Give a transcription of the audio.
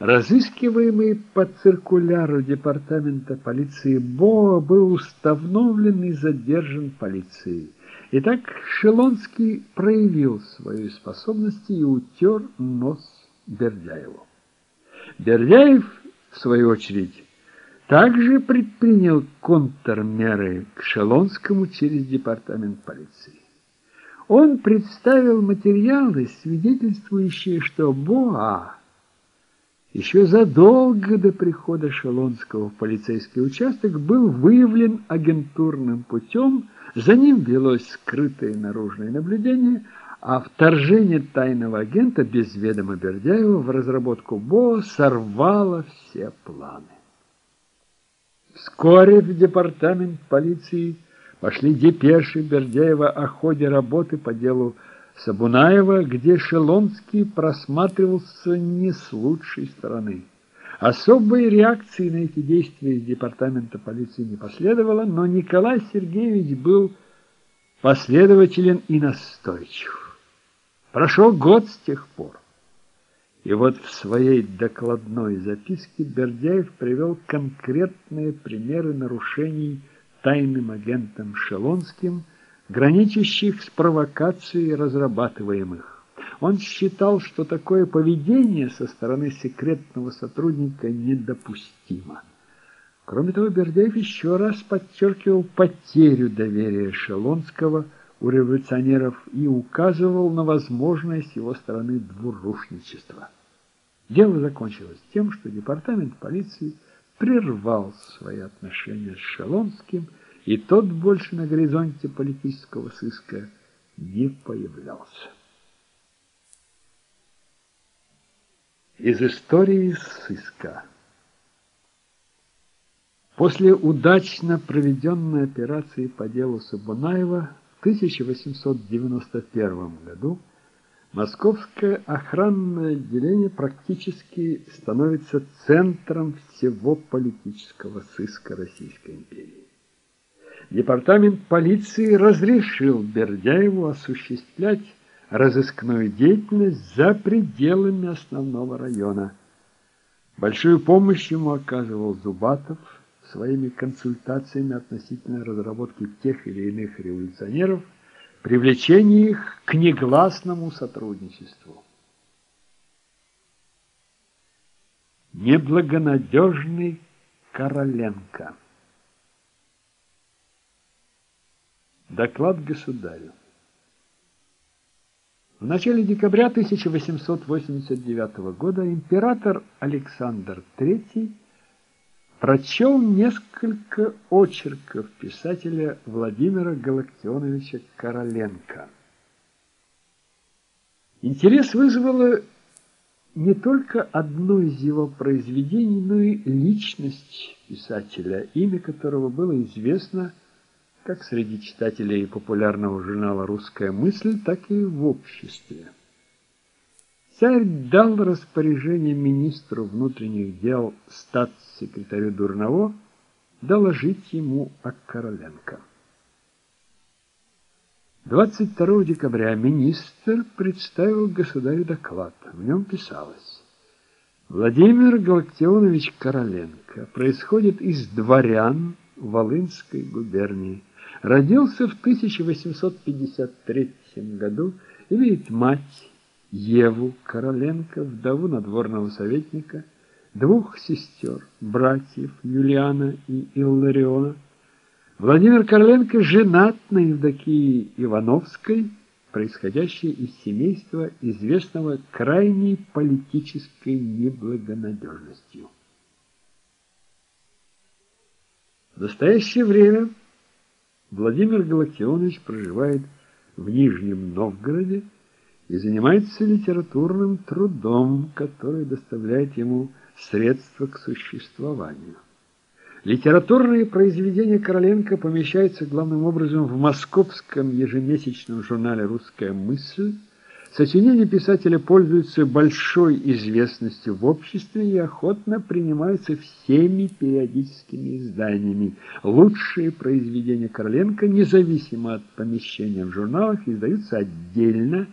Разыскиваемый по циркуляру департамента полиции Боа был установлен и задержан полицией. Итак, Шелонский проявил свои способности и утер нос Бердяеву. Бердяев, в свою очередь, также предпринял контрмеры к Шелонскому через департамент полиции. Он представил материалы, свидетельствующие, что Боа еще задолго до прихода Шелонского в полицейский участок был выявлен агентурным путем, за ним велось скрытое наружное наблюдение, а вторжение тайного агента без ведома Бердяева в разработку БО сорвало все планы. Вскоре в департамент полиции пошли депеши Бердяева о ходе работы по делу Сабунаева, где Шелонский просматривался не с лучшей стороны. Особой реакции на эти действия из департамента полиции не последовало, но Николай Сергеевич был последователен и настойчив. Прошел год с тех пор. И вот в своей докладной записке Бердяев привел конкретные примеры нарушений тайным агентом Шелонским – граничащих с провокацией разрабатываемых. Он считал, что такое поведение со стороны секретного сотрудника недопустимо. Кроме того, Бердяев еще раз подчеркивал потерю доверия Шелонского у революционеров и указывал на возможность его стороны двурушничества. Дело закончилось тем, что департамент полиции прервал свои отношения с Шелонским и тот больше на горизонте политического сыска не появлялся. Из истории сыска После удачно проведенной операции по делу Сабунаева в 1891 году Московское охранное отделение практически становится центром всего политического сыска Российской империи. Департамент полиции разрешил Бердяеву осуществлять разыскную деятельность за пределами основного района. Большую помощь ему оказывал Зубатов своими консультациями относительно разработки тех или иных революционеров, привлечения их к негласному сотрудничеству. Неблагонадежный Короленко Доклад государю. В начале декабря 1889 года император Александр III прочел несколько очерков писателя Владимира Галактионовича Короленко. Интерес вызвало не только одно из его произведений, но и личность писателя, имя которого было известно как среди читателей популярного журнала «Русская мысль», так и в обществе. Царь дал распоряжение министру внутренних дел статс-секретарю Дурново доложить ему о Короленко. 22 декабря министр представил государю доклад. В нем писалось Владимир Галактионович Короленко происходит из дворян Волынской губернии. Родился в 1853 году, имеет мать Еву Короленко, вдову надворного советника, двух сестер, братьев Юлиана и Иллариона. Владимир Короленко женат на Евдокии Ивановской, происходящей из семейства, известного крайней политической неблагонадежностью. В настоящее время Владимир Галактионович проживает в Нижнем Новгороде и занимается литературным трудом, который доставляет ему средства к существованию. Литературные произведения Короленко помещаются главным образом в московском ежемесячном журнале «Русская мысль», Сочинения писателя пользуются большой известностью в обществе и охотно принимаются всеми периодическими изданиями. Лучшие произведения Короленко, независимо от помещения в журналах, издаются отдельно